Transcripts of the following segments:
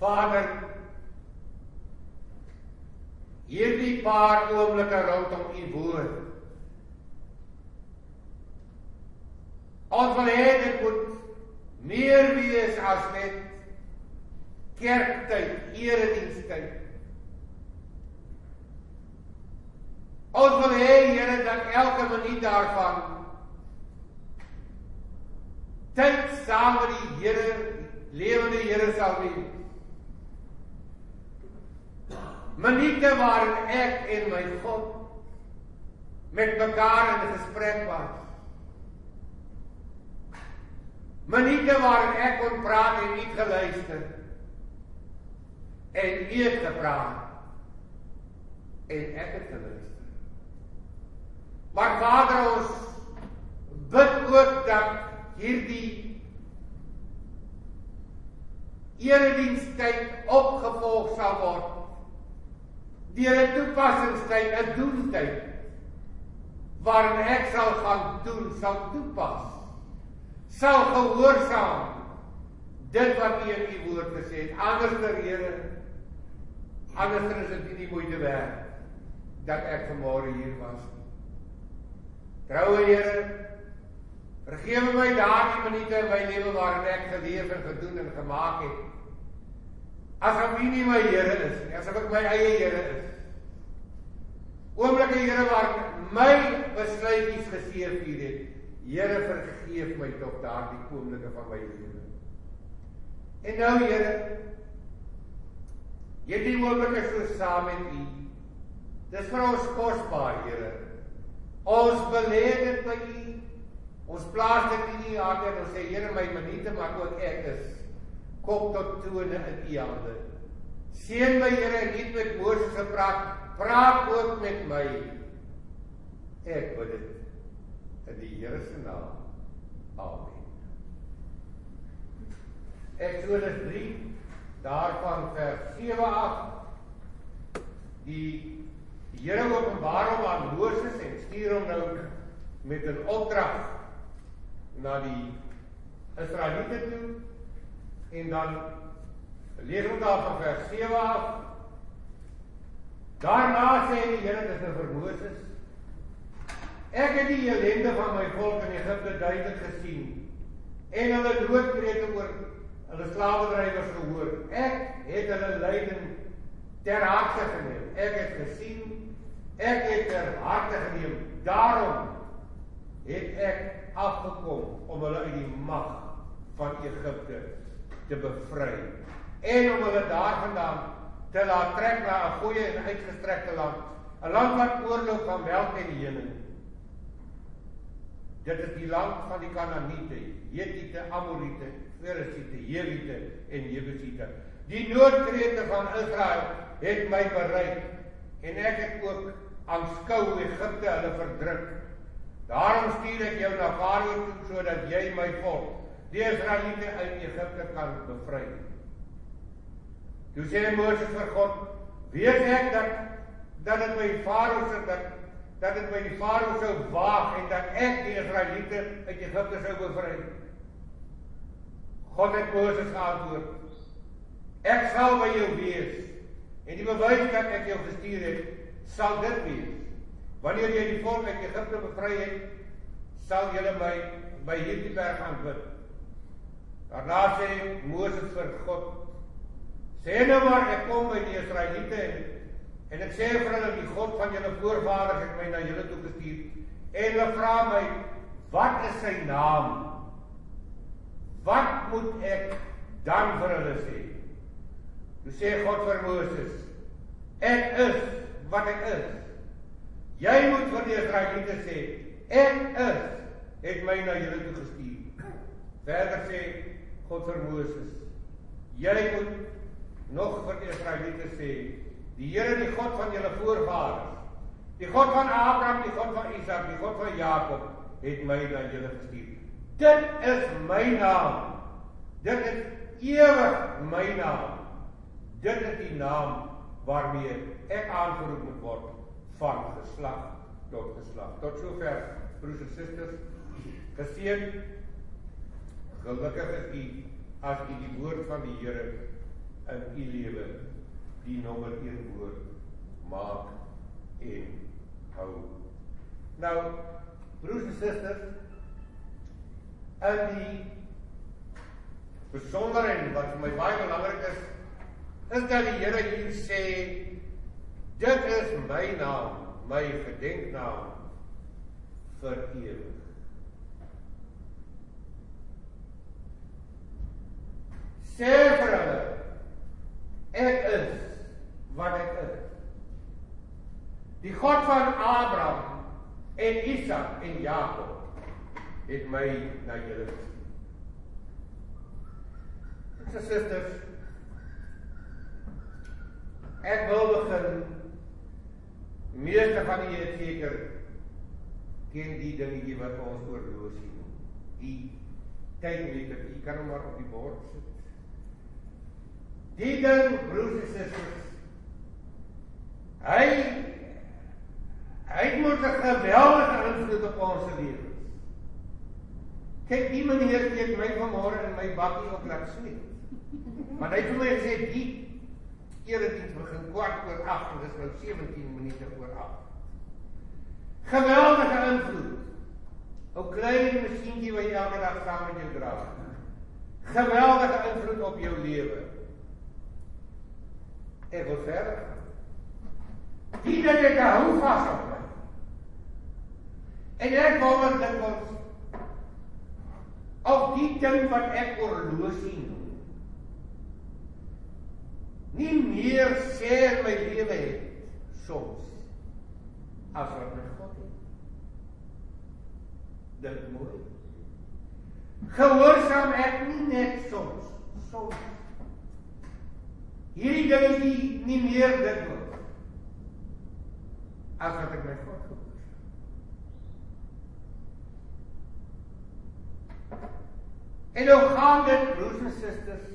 Vader, hierdie paar oomblikke rondom u woord. Ons wil hê dit moet meer wees as net kerktyd, eredienstyd. Ons wil hê Here dat elke minuut daarvan tyd saam met die Here, lewende Here sal wees. Minute waarin ek en my God met mekaar in gesprek was. Minute waarin ek kon praat en nie geluister en nie gepraat en ek het geluister. Maar Vader ons bid ook dat hierdie eredienstyd opgevolg sal word deur 'n toepassingstyd, 'n doentyd waarin ek sal gaan doen, sal toepas. Sal gehoorsaam dit wat U in U woord gesê het. Anders ter Here, anders is dit nie moeite werd dat ek vanmôre hier was. Troue Here, vergewe my daardie minute in my lewe waarin ek geleef en gedoen en gemaak het. Asof U nie my Here is nie, asof ek my eie Here is. Oomblikke Here waar my besluitjies geseëvier het. Here vergeef my tog daardie oomblikke van my lewe. En nou Here, hierdie oomblikke so saam met U. Dis vir ons kosbaar, Here. Ons belê dit by U. Ons plaas dit in U hande en ons sê Here my minute maar ook ek is kop tot tone in U hande. Seën my Here nie met Moses gepraat, praat ook met my. Ek bid dit in die Here se naam. Amen. Eksodus 3 daarvan vers 7 af die Die Here openbaar hom aan Moses en stuur hom nou met 'n opdrag na die Israeliete toe en dan lees ons daar van vers 7 af. Daarna sê die Here dit is vir Moses: Ek het die ellende van my volk in Egipte duidelik gesien en hulle doodkrete oor hulle slawedrywers gehoor. Ek het hulle lyding ter harte geneem. Ek het gesien Ek het ter harte geneem. Daarom het ek afgekom om hulle uit die mag van Egipte te bevry en om hulle daarvandaan te laat trek na 'n goeie en uitgestrekte land, 'n land wat oorloop van melk en honing. Dit is die land van die Kanaaniete, Hetiete, Amoriete, Ferisiete, Jewiete en Jebusiete. Die noodkrete van Israel het my bereik en ek het ook aanskou Egipte hulle verdruk. Daarom stuur ek jou na Farao toe sodat jy my volk, die Israeliete uit Egipte kan bevry. Toe sê Moses vir God: "Weet ek dat dat dit by Farao se dat dat dit by die Farao sou waag en dat ek die Israeliete uit Egipte sou bevry?" God het Moses geantwoord: "Ek sal by jou wees en die bewys dat ek jou gestuur het sal dit wees. Wanneer jy die volk uit Egipte bevry het, sal julle my by hierdie berg aanbid. Daarna sê Moses vir God: "Sê nou maar ek kom by die Israeliete en, en ek sê vir hulle die God van julle voorvaders het my na julle toe gestuur en hulle vra my: "Wat is sy naam?" Wat moet ek dan vir hulle sê? Toe sê God vir Moses: "Ek is wat ek is. Jy moet vir die Israeliete sê, ek is het my na julle toe gestuur. Verder sê God vir Moses, jy moet nog vir die Israeliete sê, die Here die God van julle voorvaders, die God van Abraham, die God van Isak, die God van Jakob het my na julle gestuur. Dit is my naam. Dit is ewig my naam. Dit is die naam waarmee ek aangeroep moet word van geslag tot geslag. Tot sover broers en susters, geseën gelukkig is u as u die woord van die Here in u lewe die nommer 1 woord maak en hou. Nou, broers en susters, in die besonder en wat vir my baie belangrik is, is dat die Here hier sê dit is my naam, my gedenknaam vir ewig. Sê vir hulle ek is wat ek is. Die God van Abraham en Isak en Jakob het my na julle gestuur. Dis susters. Ek wil begin meeste van julle seker ken die dingetjie wat ons oorloos sien. Die tydmeter, jy kan hom maar op die bord sit. Die ding, broers en susters. Hy hy moet 'n geweldige invloed op ons lewens. Kyk, die meneer het my vanmôre in my bakkie op laat sweet. Maar hy het my gesê die erediens begin kwart oor 8 en dis nou 17 minute oor 8. Geweldige invloed. Ou klein masjienjie wat jy elke dag saam met jou dra. Geweldige invloed op jou lewe. Ek wil verder. Die ding het hou vas op. En ek wou dit was of die ding wat ek oorlosie noem. Nie meer sê my lewe het soms as wat my God het. Dit mooi. Gehoorsaam ek nie net soms, soms. Hierdie ding is nie, nie meer dit word. As wat ek my God gehoorsaam. En nou gaan dit broers en susters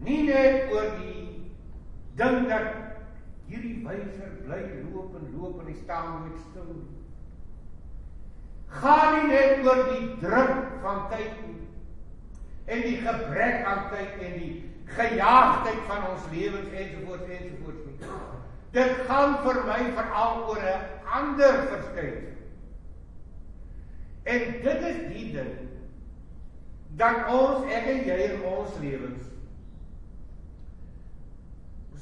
nie net oor die ding dat hierdie wyser bly loop en loop en hy staan nooit stil. Gaan nie net oor die druk van tyd nie. En die gebrek aan tyd en die gejaagdheid van ons lewens ensovoorts ensovoorts nie. Dit gaan vir my veral oor 'n ander verskynsel. En dit is die ding dat ons ek en jy in ons lewens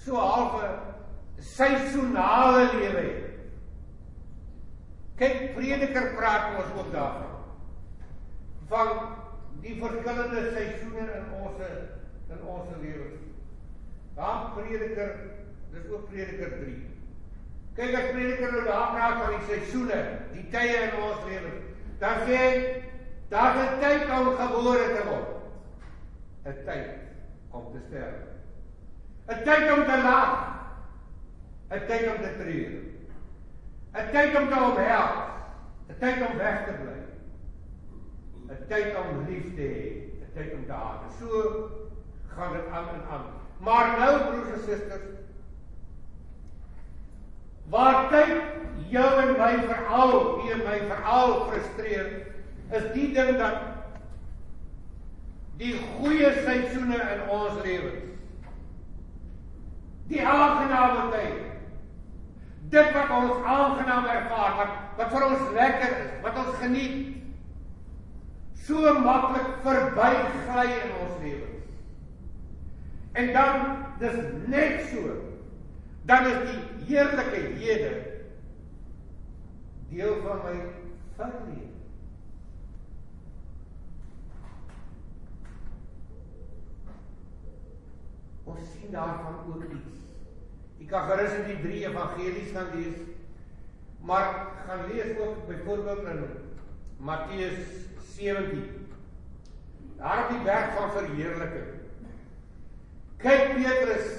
so half 'n seisonale lewe het. Kyk, prediker praat ons ook daarvan. Van die verskillende seisoene in ons in ons lewens. Daar prediker, dis ook prediker 3. Kyk as prediker nou daar praat van die seisoene, die tye in ons lewens. Dan sê Daar is 'n tyd om gebore te word. 'n Tyd om te sterf. 'n Tyd om te lag. 'n Tyd om te treur. 'n Tyd om te omhels. 'n Tyd om weg te bly. 'n Tyd om lief te hê, 'n tyd om te haat. So gaan dit aan en aan. Maar nou broers en susters, waar tyd jou en my veral, hier my veral frustreer, is die ding dat die goeie seisoene in ons lewens die aangename tyd dit wat ons aangenaam ervaar wat wat vir ons lekker is wat ons geniet so maklik verbygly in ons lewens en dan dis net so dan is die heerlike hede deel van my verlewe Ons sien daarvan ook iets. Jy kan gerus in die drie evangelies gaan lees. Maar gaan lees ook byvoorbeeld in Matteus 17. Daar op die berg van verheerliking. Kyk Petrus.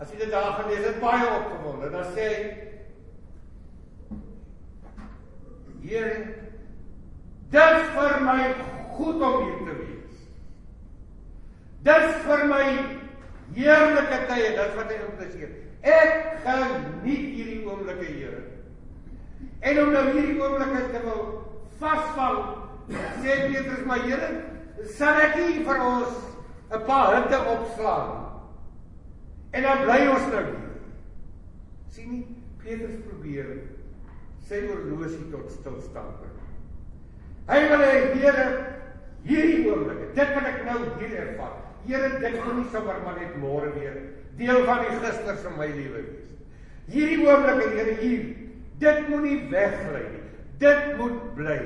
As jy dit daar gelees het, baie opgewonde. Dan sê Here, dit vir my goed om hier te wees. Dis vir my heerlike tye, dis wat hy impliseer. Ek geniet hierdie oomblikke, Here. En om nou hierdie oomblikke te wil vasvang, sê Petrus, maar Here, sal ek nie vir ons 'n paar hitte opslaan. En dan bly ons nou hier. sien nie Petrus probeer sy oorlosie tot stilstand bring. Hy wil hê Here hierdie oomblik, dit wat ek nou hier ervaar. Here, dit gaan nie sommer maar net môre weer deel van die gister van my lewe wees. Hierdie oomblik, Here, hier, dit moenie weggly nie. Dit moet bly.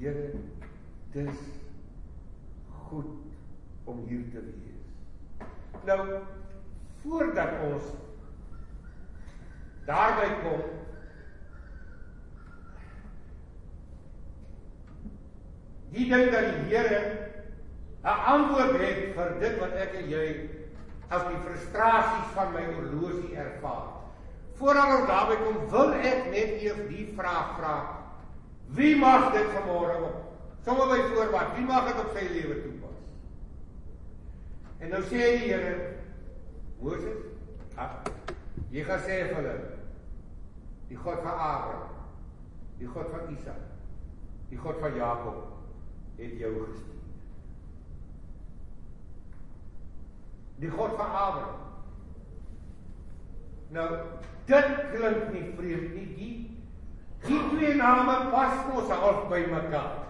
Here, dis om hier te wees. Nou, voordat ons daarby kom die ding dat die Here 'n antwoord het vir dit wat ek en jy as die frustrasies van my oorlosie ervaar. Voordat ons daarby kom, wil ek net eers die vraag vra: Wie mag dit vanmôre op? Sommige by voorwaarts, wie mag dit op sy lewe toepas? En nou sê die Here Moses, ah, jy gaan sê vir hulle die God van Abraham, die God van Isak, die God van Jakob het jou gestuur. Die God van Abraham. Nou, dit klink nie vreemd nie. Die die twee name pas mos al by mekaar.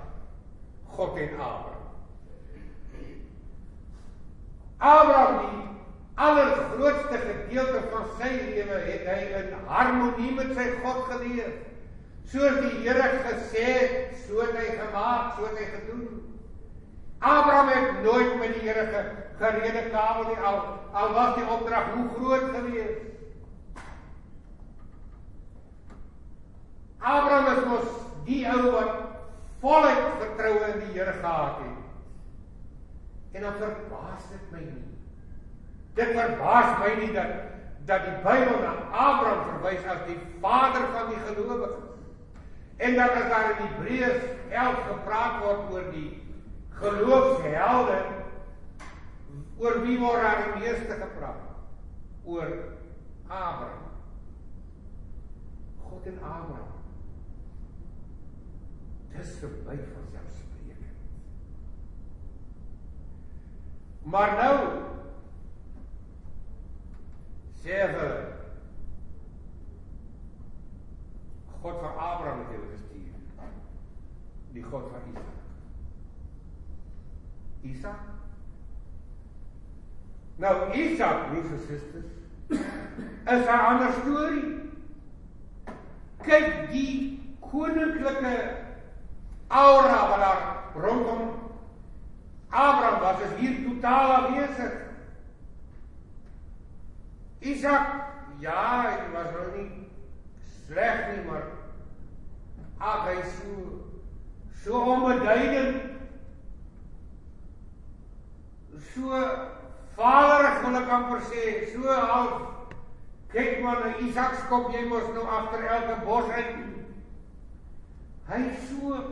God en Abraham. Abraham die allergrootste gedeelte van sy lewe het hy in harmonie met sy God geleef. Soos die Here gesê het, so het hy gemaak, so het hy gedoen. Abraham het nooit met die Here gerede kabel nie al al was die opdrag hoe groot gewees. Abraham is mos die ou wat voluit vertroue in die Here gehad het. En dan verbaas dit my nie. Dit verbaas my nie dat dat die Bybel na Abraham verwys as die vader van die gelowiges. En dat as daar in Hebreërs 11 gepraat word oor die geloofshelde oor wie word daar die meeste gepraat? Oor Abraham. God en Abraham. Dis verby van selfspreekend. Maar nou sê hulle God van Abraham het hulle gestuur. Die God van Isak. Isak? Nou Isak, lieve susters, is 'n ander storie. Kyk die koninklike aura wat daar rondom Abraham was, is hier totaal afwesig. Isak, ja, hy was nou nie sleg nie, maar ag hy so so onbeduidend. So vaderig wil ek amper sê, so half kyk maar na Isak skop jy mos nou agter elke bos uit. Hy so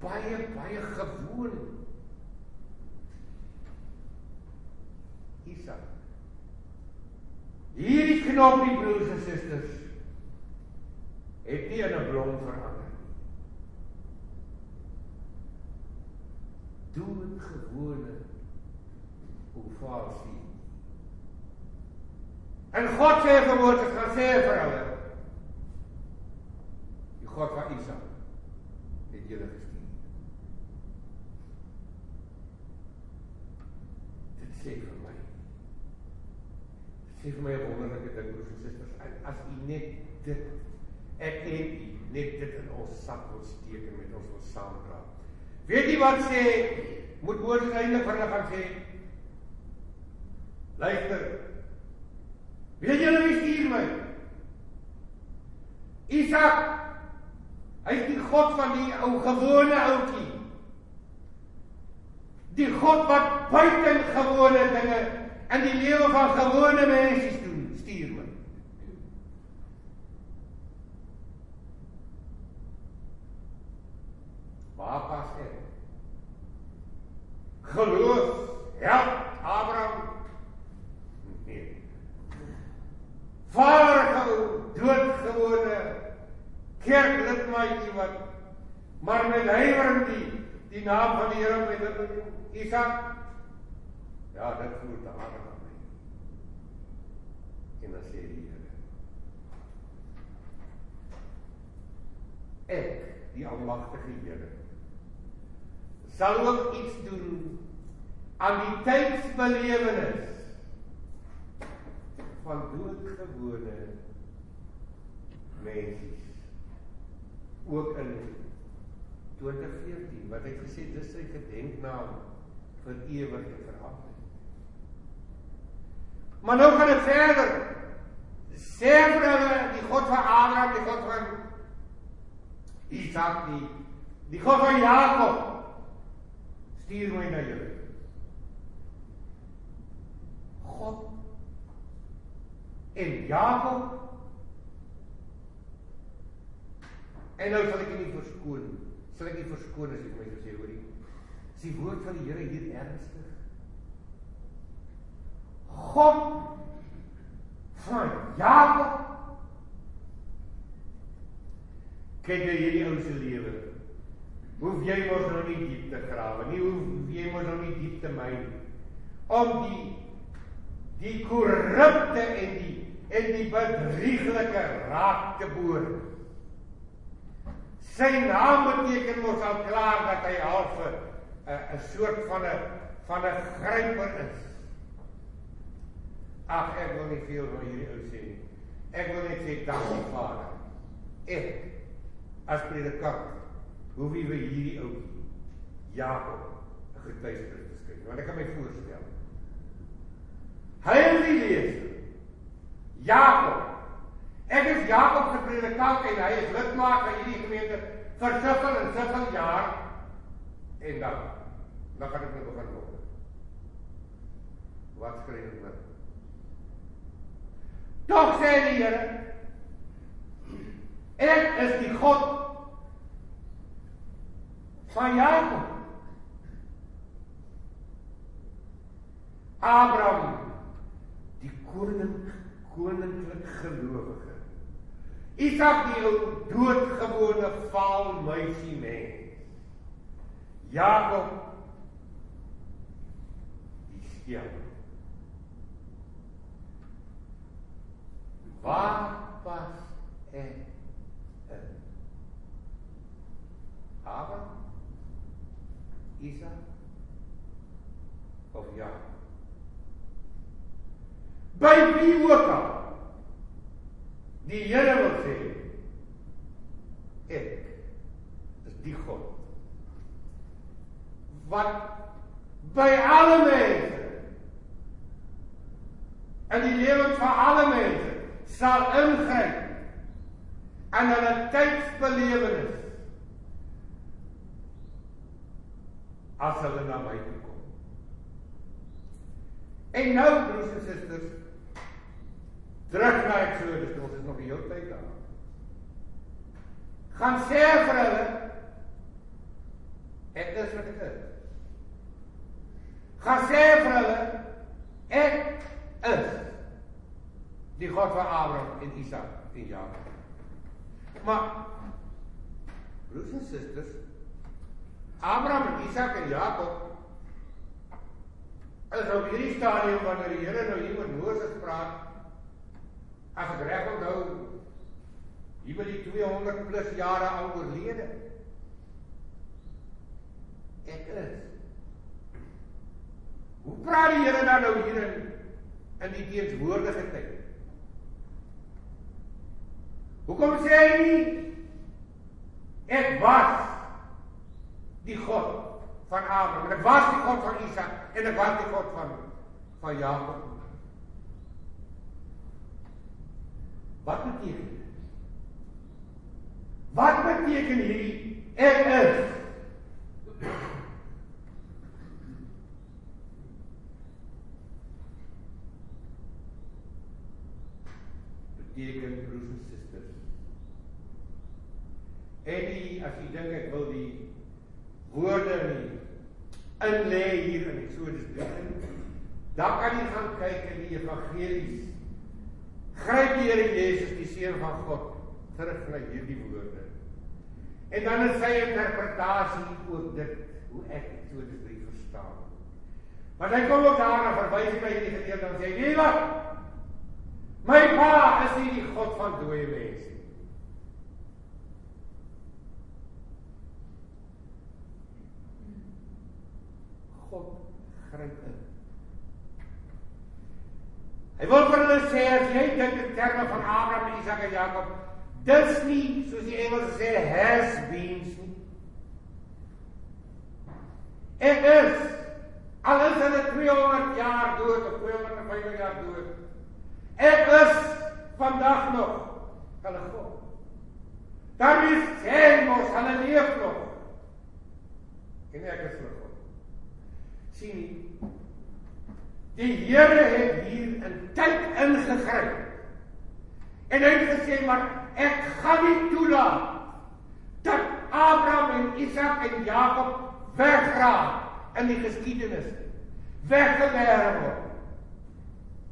baie baie gewoon. Isak Hierdie knoppie broers en susters het nie in 'n blom verander nie. Doodgewone ovasie. En God sê vir Moses, gaan sê vir hulle. Die God van Isak het julle gestuur. Dit sê vir sê vir my 'n wonderlike ding broers en susters. As u net dit ek en u net dit in ons sak wil steek en met ons wil saamdra. Weet jy wat sê moet Moses eintlik vir hulle gaan sê? Luister. Weet julle wie stuur my? Isak. Hy is die God van die ou gewone ouetjie. Die God wat buitengewone dinge in die lewe van gewone mense doen, stuur my. Waar pas dit? Geloof, help Abraham. Nee. Vader doodgewone kerklidmaatjie wat maar met huiwering die die naam van die Here met hulle Isak. Ja, dit voel te hard aan my. En dan sê die Here. Ek, die almagtige Here, sal ook iets doen aan die tydsbelewenis van doodgewone mense ook in 2014 wat ek gesê dis sy gedenknaam vir ewig en vir altyd. Maar nou gaan dit verder. Sê vir hulle die God van Abraham, die God van Isak, die die God van Jakob stuur my na julle. God en Jakob En nou sal ek nie verskoon. Sal ek nie verskoon as ek my gesê hoorie. Is die woord van die Here hier ernstig? God van Jakob kyk jy hierdie ou se lewe. Hoef jy mos nou nie diep te grawe nie. Hoef jy mos nou nie diep te myn om die die korrupte en die en die bedrieglike raak te boor. Sy naam beteken mos al klaar dat hy half 'n 'n soort van 'n van 'n gryper is. Ag ek wil nie veel van hierdie ou sê nie. Ek wil net sê dankie Vader. Ek as predikant hoef nie vir hierdie ou Jakob 'n getuienis te skryf. Want ek kan my voorstel. Het die lees. Jakob Ek is Jakob se predikant en hy is lidmaat van hierdie gemeente vir soveel en soveel jaar en dan dan gaan ek net begin word. Wat skryf ek nou? Tog sê die Here Ek is die God van Jakob. Abraham die koning koninklik gelowige Isak die doodgewone vaal meisie mens. Jakob die steen. Waar pas ek in? Aber Isak of Jakob? By wie ook al Die Here wil sê ek is die God wat by alle mense in die lewens van alle mense sal ingryp en hulle tydsbelewenis as hulle na my toe kom. En nou broers en susters Terug na Exodus, ons is nog die hele tyd daar. Gaan sê vir hulle ek is wat ek is. Gaan sê vir hulle ek is die God van Abraham en Isak en Jakob. Maar broers en susters, Abraham en Isak en Jakob is op hierdie stadium wanneer die Here nou hier met Moses praat As ek reg onthou, hier by die 200 plus jare al oorlede. Ek is. Hoe praat die Here dan nou hier in in die teenswoordige tyd? Hoekom sê hy nie ek was die God van Abraham, ek was die God van Isak en ek was die God van van Jakob? Wat beteken dit? Wat beteken hierdie ek is? Beteken broers en. En die as jy dink ek wil die woorde nie in lê hier in Eksodus 3. Dan kan jy gaan kyk in die evangelies Gryp die Here Jesus, die seun van God, terug na hierdie woorde. En dan is sy interpretasie ook dit hoe ek so dit verstaan. verstaan. Maar hy kom ook daarna verwys by die gedeelte en sê: "Nee wat? My pa is nie die God van dooie mense nie." God gryp in. Hy wil vir hulle sê as jy dink in terme van Abraham, Isak en Jakob, dis nie soos die Engels sê has beens nie. Ek is al is hulle 200 jaar dood of 250 jaar dood. Ek is vandag nog hulle God. Daar is geen mos hulle leef nog. En ek is God. Sien nie Die Here het hier in tyd ingegryp. En hy het gesê maar ek gaan nie toelaat dat Abraham en Isak en Jakob wegraak in die geskiedenis. Weggewerp word.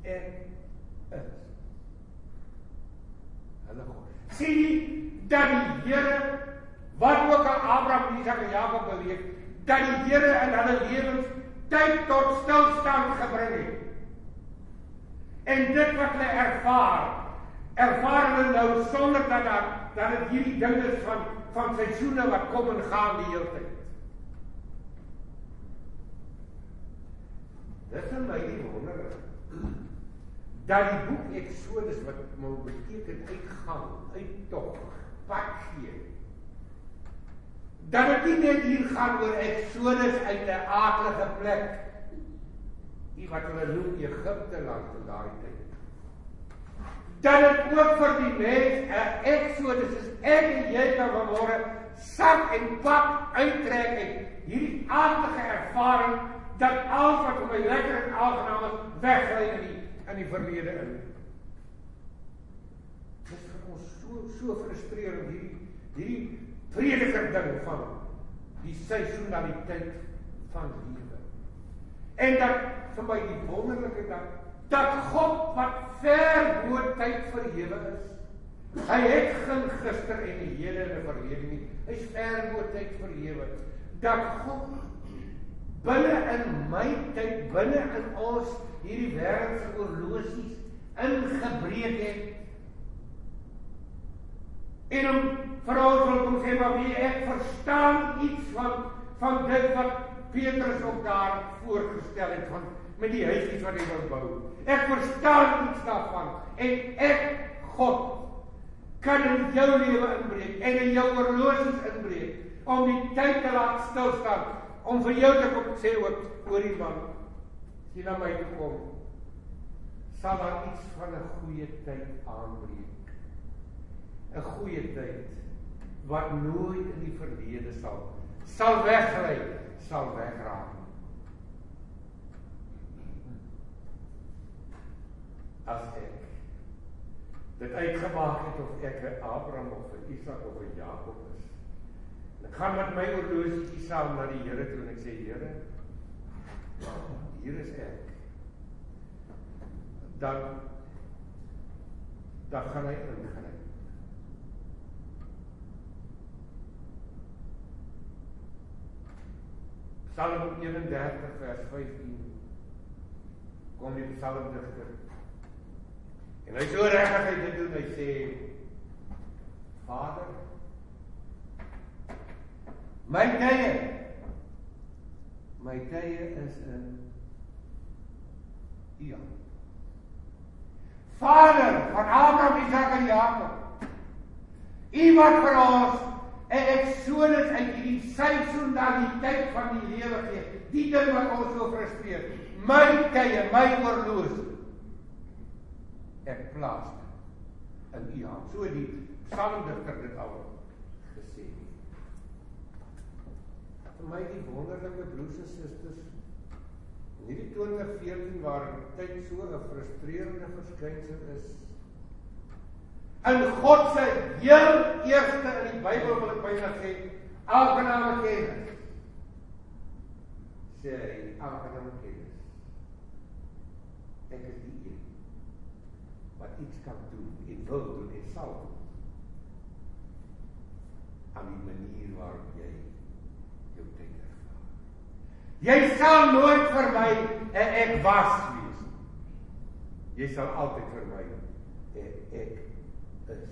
Is hulle God. Sien jy dat die Here wat ook al Abraham, Isak en Jakob beweeg, dat die Here in hulle lewens tyd tot stilstand gebring het. En dit wat hulle ervaar, ervaar hulle nou sonder dat daar dat dit hierdie ding is van van seisoene wat kom en gaan die hele tyd. Dit is my die wonder dat die boek Eksodus wat nou beteken uitgaan, uittog, pad gee dat dit nie net hier gaan oor Exodus uit 'n aardige plek die wat hulle noem Egipte land in daai tyd. Dat dit ook vir die mens 'n Exodus is ek en jy kan vanmôre sak en pak uittrek en hierdie aardige ervaring dat alles wat vir my lekker en aangenaam is weggly in die in die verlede in. Dit is vir ons so so frustrerend hierdie hierdie prediker ding van die seisonaliteit van lewe. En dat vir my die wonderlike dat dat God wat ver bo tyd verhewe is. Hy het geen gister en die hede en die verlede nie. Hy's ver bo tyd verhewe. Dat God binne in my tyd, binne in ons hierdie wêreldse oorlosies ingebreek het En om vir ons wil kom sê maar wie ek verstaan iets van van dit wat Petrus ook daar voorgestel het van met die huisies wat hy wil bou. Ek verstaan iets daarvan en ek God kan in jou lewe inbreek en in jou horlosies inbreek om die tyd te laat stil staan om vir jou te kom sê ook oor die man sien na my toe kom sal daar iets van 'n goeie tyd aanbreek 'n goeie tyd wat nooit in die verlede sal sal weggly, sal wegraak. As ek dit uitgemaak het of ek 'n Abraham of 'n Isak of 'n Jakob is. Ek gaan met my oorlosietjie saam na die Here toe en ek sê Here, hier is ek. Dan dan gaan hy ingryp. Psalm 31 vers 15 kom die psalmdigter. En hy so regtig hy dit doen, hy sê Vader my tye my tye is in U. Vader van Abraham, Isak en Jakob. U wat vir ons En Exodus uit hierdie seisonaliteit van die lewe gee. Die ding wat ons so frustreer. My tye, my oorloos. Ek plaas in U hand. So die psalmdigter dit al gesê. Vir my die wonderlike broers en susters in hierdie 2014 waar tyd so 'n frustrerende verskynsel is in God se heel eerste in die Bybel wil ek byna sê aangename kennis. Sê aangename kennis. Ek is die een wat iets kan doen en wil doen en sal doen. aan die manier waarop jy jou tyd ervaar. Jy sal nooit vir my 'n ek was wees. Jy sal altyd vir my 'n ek is.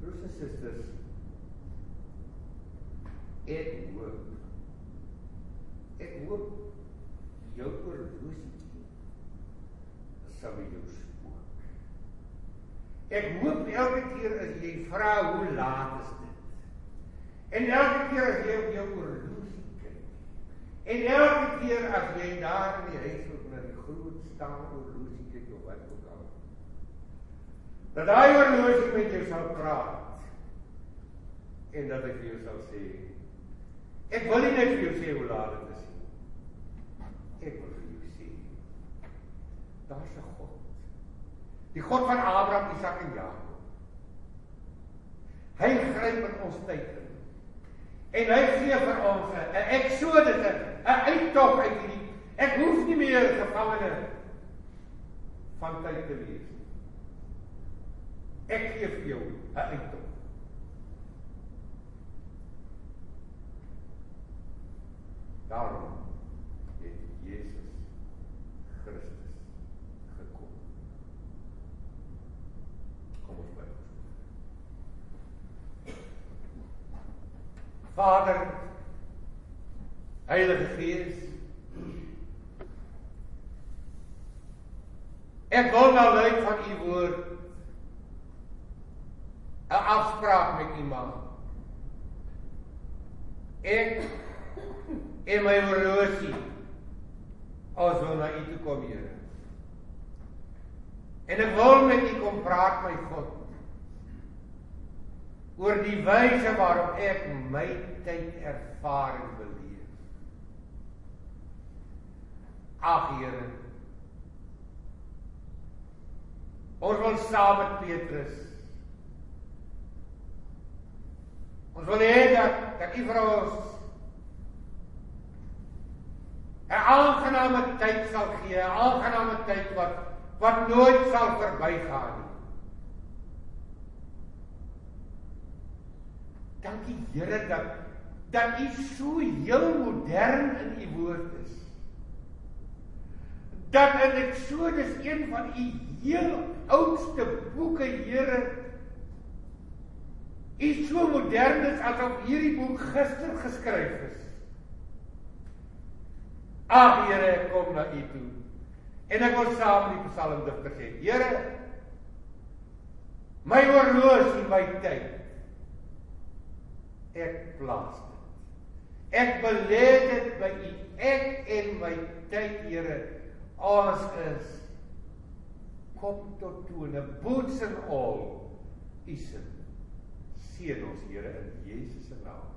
Broers en susters, ek hoop ek hoop jou oorlosie sal jou spook. Ek hoop elke keer as jy vra hoe laat is dit? En elke keer as jy op jou oorlosie kyk. En elke keer as jy daar in die huis op na die groot staan oorlosie kyk of wat ook al. Dat daai oorlosie met jou sal praat. En dat ek vir jou sal sê ek wil nie net vir jou sê hoe laat dit is nie. Ek wil vir jou sê daar's 'n God. Die God van Abraham, Isak en Jakob. Hy gryp in ons tyd in. En hy gee vir ons 'n eksodus, 'n uittog uit hierdie ek hoef nie meer gevangene van tyd te wees. Ek gee vir jou 'n uittog. Daarom het Jesus Christus gekom. Kom ons bid. Vader, Heilige Gees, ek wil nou luid van u woord 'n afspraak met maak. Ek en my horlosie as wil na u toe kom, Here. En ek wil met u kom praat, my God. Oor die wyse waarop ek my tyd ervaar en beleef. Ag, Here. Ons wil saam met Petrus Ons wil hê dat dat U vir ons 'n aangename tyd sal gee, 'n aangename tyd wat wat nooit sal verbygaan nie. Dankie Here dat dat U so heel modern in U woord is. Dat in Eksodus een van U heel oudste boeke, Here, is so modern is asof hierdie boek gister geskryf is. Ag Here, ek kom na U toe. En ek wil saam met die psalmdigter sê, Here, my horlosie, my tyd. Ek plaas dit. Ek belê dit by U. Ek en my tyd, Here, alles is kom tot tone, boots and all. U se seën ons Here in Jesus se naam.